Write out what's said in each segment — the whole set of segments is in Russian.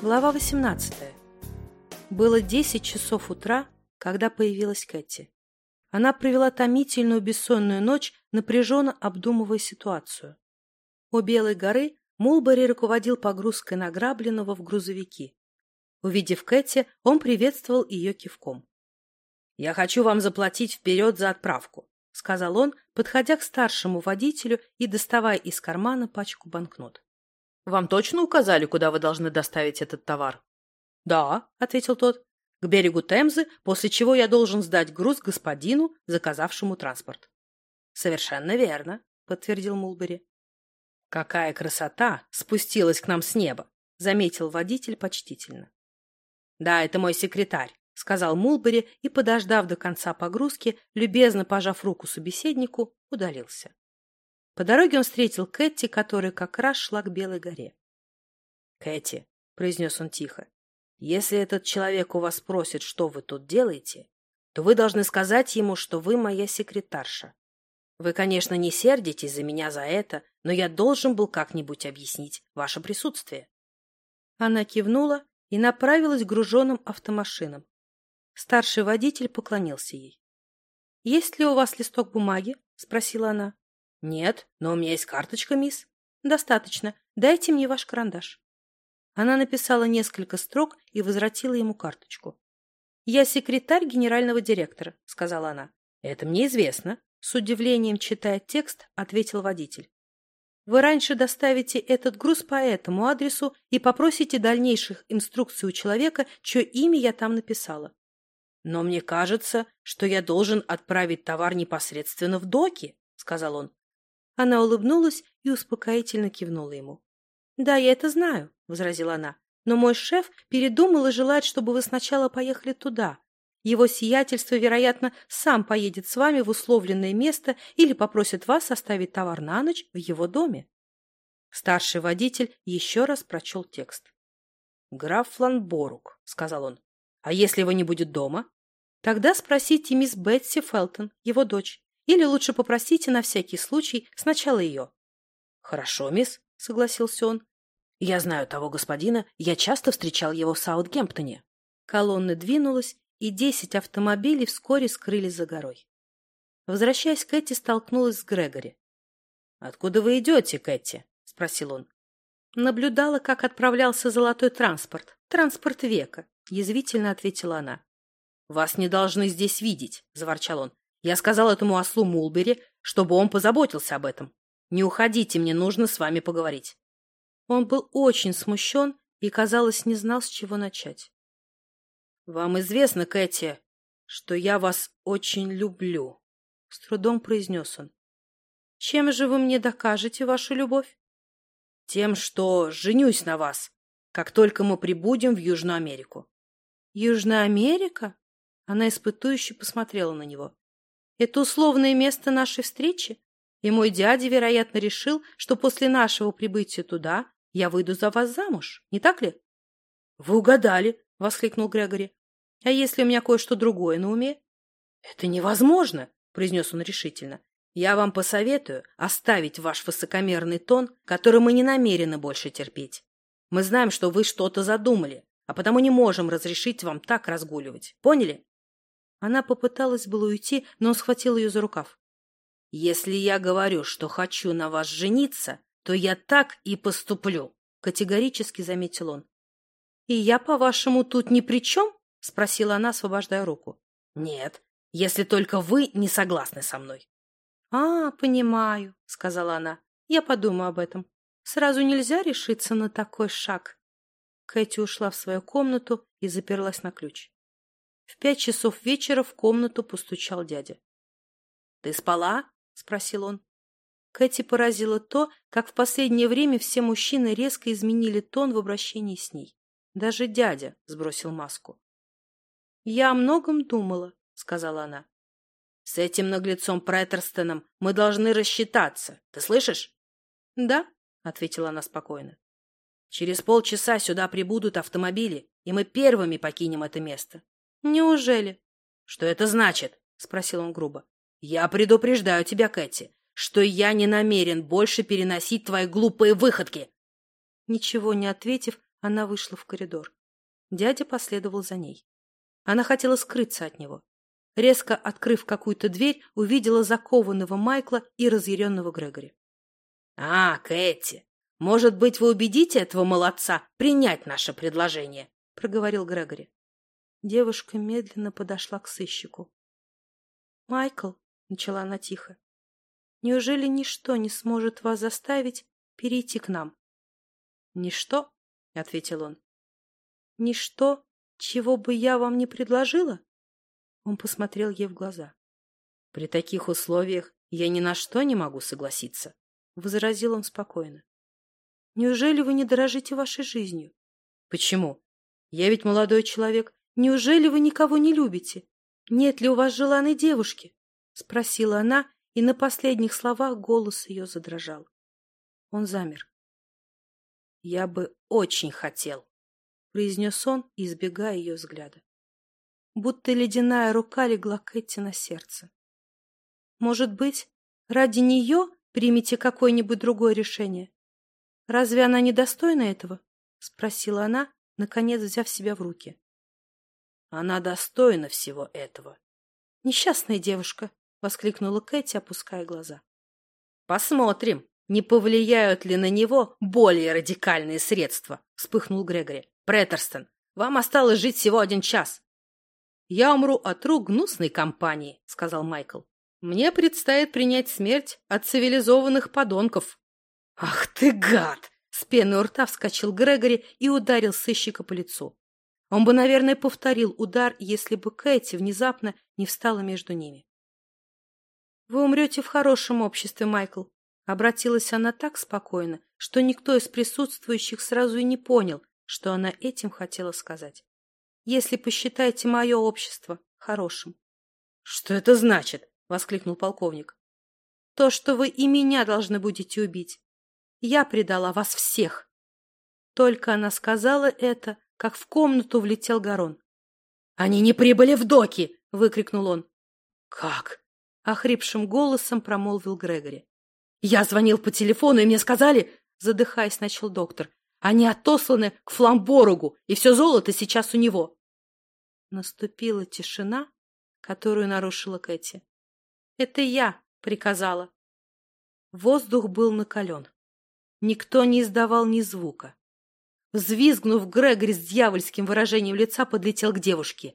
Глава 18. Было 10 часов утра, когда появилась Кэти. Она провела томительную бессонную ночь, напряженно обдумывая ситуацию. У Белой горы Мулбери руководил погрузкой награбленного в грузовики. Увидев Кэти, он приветствовал ее кивком. «Я хочу вам заплатить вперед за отправку», — сказал он, подходя к старшему водителю и доставая из кармана пачку банкнот. Вам точно указали, куда вы должны доставить этот товар? Да, ответил тот. К берегу Темзы, после чего я должен сдать груз господину, заказавшему транспорт. Совершенно верно, подтвердил Мулбери. Какая красота спустилась к нам с неба, заметил водитель почтительно. Да, это мой секретарь, сказал Мулбери и, подождав до конца погрузки, любезно пожав руку собеседнику, удалился. По дороге он встретил Кэти, которая как раз шла к Белой горе. «Кэти», — произнес он тихо, — «если этот человек у вас спросит, что вы тут делаете, то вы должны сказать ему, что вы моя секретарша. Вы, конечно, не сердитесь за меня за это, но я должен был как-нибудь объяснить ваше присутствие». Она кивнула и направилась к груженным автомашинам. Старший водитель поклонился ей. «Есть ли у вас листок бумаги?» — спросила она. «Нет, но у меня есть карточка, мисс». «Достаточно. Дайте мне ваш карандаш». Она написала несколько строк и возвратила ему карточку. «Я секретарь генерального директора», — сказала она. «Это мне известно», — с удивлением читая текст, ответил водитель. «Вы раньше доставите этот груз по этому адресу и попросите дальнейших инструкций у человека, чье имя я там написала». «Но мне кажется, что я должен отправить товар непосредственно в доки», — сказал он. Она улыбнулась и успокоительно кивнула ему. «Да, я это знаю», — возразила она. «Но мой шеф передумал и желает, чтобы вы сначала поехали туда. Его сиятельство, вероятно, сам поедет с вами в условленное место или попросит вас оставить товар на ночь в его доме». Старший водитель еще раз прочел текст. «Граф Фланборук», — сказал он. «А если его не будет дома?» «Тогда спросите мисс Бетси Фелтон, его дочь. Или лучше попросите на всякий случай сначала ее. — Хорошо, мисс, — согласился он. — Я знаю того господина, я часто встречал его в Саутгемптоне. Колонна двинулась, и десять автомобилей вскоре скрылись за горой. Возвращаясь, Кэти столкнулась с Грегори. — Откуда вы идете, Кэти? — спросил он. Наблюдала, как отправлялся золотой транспорт. Транспорт века, — язвительно ответила она. — Вас не должны здесь видеть, — заворчал он. Я сказал этому ослу Мулбери, чтобы он позаботился об этом. Не уходите, мне нужно с вами поговорить. Он был очень смущен и, казалось, не знал, с чего начать. — Вам известно, Кэти, что я вас очень люблю, — с трудом произнес он. — Чем же вы мне докажете вашу любовь? — Тем, что женюсь на вас, как только мы прибудем в Южную Америку. — Южная Америка? Она испытующе посмотрела на него. Это условное место нашей встречи, и мой дядя, вероятно, решил, что после нашего прибытия туда я выйду за вас замуж, не так ли? — Вы угадали, — воскликнул Грегори. — А если у меня кое-что другое на уме? — Это невозможно, — произнес он решительно. — Я вам посоветую оставить ваш высокомерный тон, который мы не намерены больше терпеть. Мы знаем, что вы что-то задумали, а потому не можем разрешить вам так разгуливать. Поняли? Она попыталась было уйти, но он схватил ее за рукав. «Если я говорю, что хочу на вас жениться, то я так и поступлю», — категорически заметил он. «И я, по-вашему, тут ни при чем?» — спросила она, освобождая руку. «Нет, если только вы не согласны со мной». «А, понимаю», — сказала она. «Я подумаю об этом. Сразу нельзя решиться на такой шаг». Кэти ушла в свою комнату и заперлась на ключ. В пять часов вечера в комнату постучал дядя. — Ты спала? — спросил он. Кэти поразило то, как в последнее время все мужчины резко изменили тон в обращении с ней. Даже дядя сбросил маску. — Я о многом думала, — сказала она. — С этим наглецом Претерстоном мы должны рассчитаться. Ты слышишь? — Да, — ответила она спокойно. — Через полчаса сюда прибудут автомобили, и мы первыми покинем это место. «Неужели?» «Что это значит?» — спросил он грубо. «Я предупреждаю тебя, Кэти, что я не намерен больше переносить твои глупые выходки!» Ничего не ответив, Она вышла в коридор. Дядя последовал за ней. Она хотела скрыться от него. Резко открыв какую-то дверь, увидела закованного Майкла и разъяренного Грегори. — А, Кэти, может быть, вы убедите этого молодца принять наше предложение? — проговорил Грегори. Девушка медленно подошла к сыщику. — Майкл, — начала она тихо, — неужели ничто не сможет вас заставить перейти к нам? — Ничто, — ответил он. — Ничто, чего бы я вам не предложила? Он посмотрел ей в глаза. — При таких условиях я ни на что не могу согласиться, — возразил он спокойно. — Неужели вы не дорожите вашей жизнью? — Почему? Я ведь молодой человек. Неужели вы никого не любите? Нет ли у вас желанной девушки? — спросила она, и на последних словах голос ее задрожал. Он замер. — Я бы очень хотел, — произнес он, избегая ее взгляда. Будто ледяная рука легла Кэти на сердце. «Может быть, ради нее примите какое-нибудь другое решение? Разве она не достойна этого?» — спросила она, наконец взяв себя в руки. «Она достойна всего этого». «Несчастная девушка!» — воскликнула Кэти, опуская глаза. «Посмотрим, не повлияют ли на него более радикальные средства», — вспыхнул Грегори. Претерстон, вам осталось жить всего один час. Я умру от рук гнусной компании, сказал Майкл. Мне предстоит принять смерть от цивилизованных подонков. Ах ты гад! С пены у рта вскочил Грегори и ударил сыщика по лицу. Он бы, наверное, повторил удар, если бы Кэти внезапно не встала между ними. «Вы умрете в хорошем обществе, Майкл», — обратилась она так спокойно, что никто из присутствующих сразу и не понял, что она этим хотела сказать. Если посчитаете мое общество хорошим. — Что это значит? — воскликнул полковник. — То, что вы и меня должны будете убить. Я предала вас всех. Только она сказала это, как в комнату влетел Гарон. — Они не прибыли в доки! — выкрикнул он. — Как? — охрипшим голосом промолвил Грегори. — Я звонил по телефону, и мне сказали... — задыхаясь, начал доктор. Они отосланы к Фламборогу, и все золото сейчас у него. Наступила тишина, которую нарушила Кэти. «Это я приказала». Воздух был накален. Никто не издавал ни звука. Взвизгнув, Грегори с дьявольским выражением лица подлетел к девушке.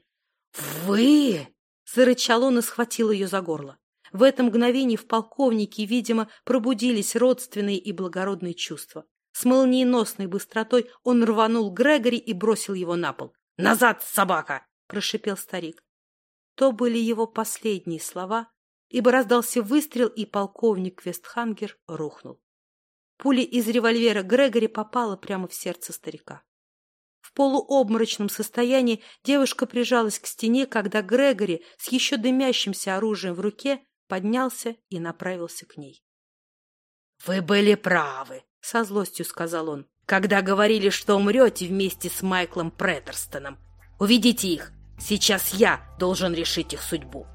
«Вы!» — зарычал он и схватил ее за горло. В это мгновение в полковнике, видимо, пробудились родственные и благородные чувства. С молниеносной быстротой он рванул Грегори и бросил его на пол. «Назад, собака!» — прошипел старик. То были его последние слова, ибо раздался выстрел, и полковник Вестхангер рухнул. Пуля из револьвера Грегори попала прямо в сердце старика. В полуобморочном состоянии девушка прижалась к стене, когда Грегори с еще дымящимся оружием в руке поднялся и направился к ней. — Вы были правы, — со злостью сказал он, — когда говорили, что умрете вместе с Майклом Претерстоном. Уведите их. Сейчас я должен решить их судьбу.